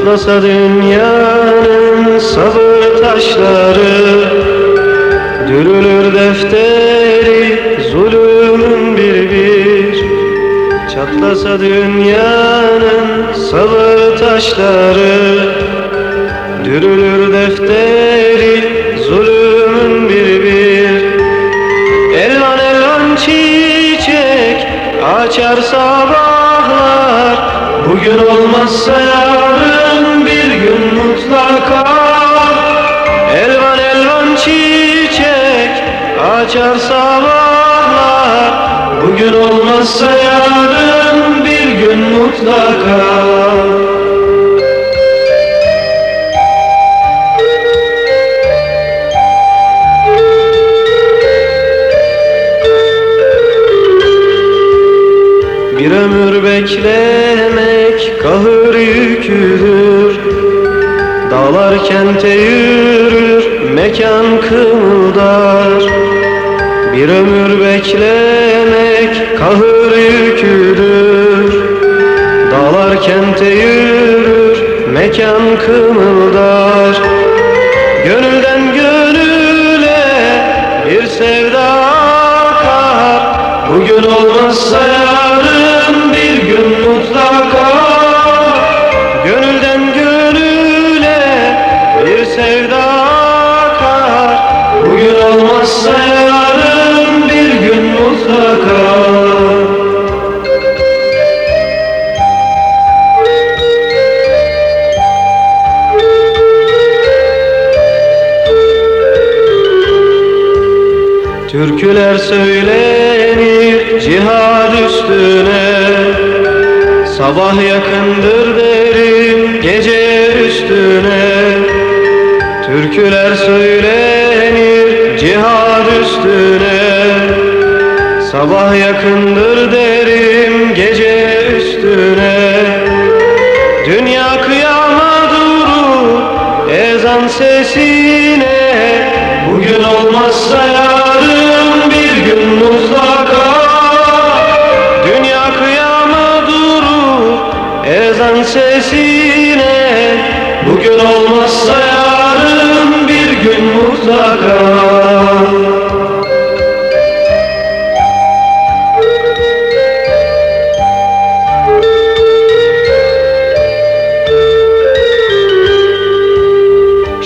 Çatlasa dünyanın sabır taşları Dürülür defteri zulümün bir bir. Çatlasa dünyanın sabır taşları Dürülür defteri zulümün bir bir. Elvan elvan çiçek açar sabahlar Bugün olmazsa açar sabahlar. Bugün olmazsa yarın bir gün mutlaka. Bir ömür beklemek kahır yüküdür. Dağlar kente yürür, mekan kımıldar Bir ömür beklemek kahır yüküdür Dağlar kente yürür, mekan kımıldar. Gönülden gönüle bir sevda akar. Bugün olmazsa yarın bir gün mutlaka. Gönülden gönüle bir sevda akar. Bugün olmazsa yarın Türküler söylenir cihad üstüne. Sabah yakındır derim gece üstüne. Türküler söylenir cihad üstüne. Sabah yakındır derim gece üstüne. Dünya kıyama durur ezan sesine Bugün olmazsa yarın bir gün mutlaka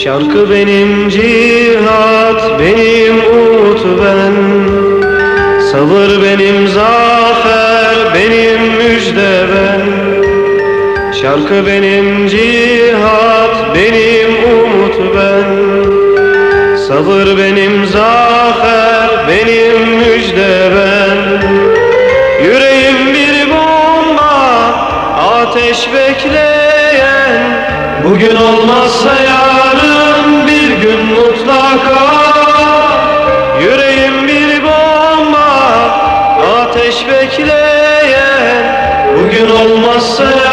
Şarkı benim cihat, benim umut ben. Sabır benim zafer, benim müjde ben. Şarkı benim cihat, benim umut ben. Sabır benim zafer, benim müjde ben. Yüreğim bir bomba, ateş bekleyen. Bugün olmazsa yarın mutlaka Yüreğim bir bomba ateş bekleyen Bugün olmazsa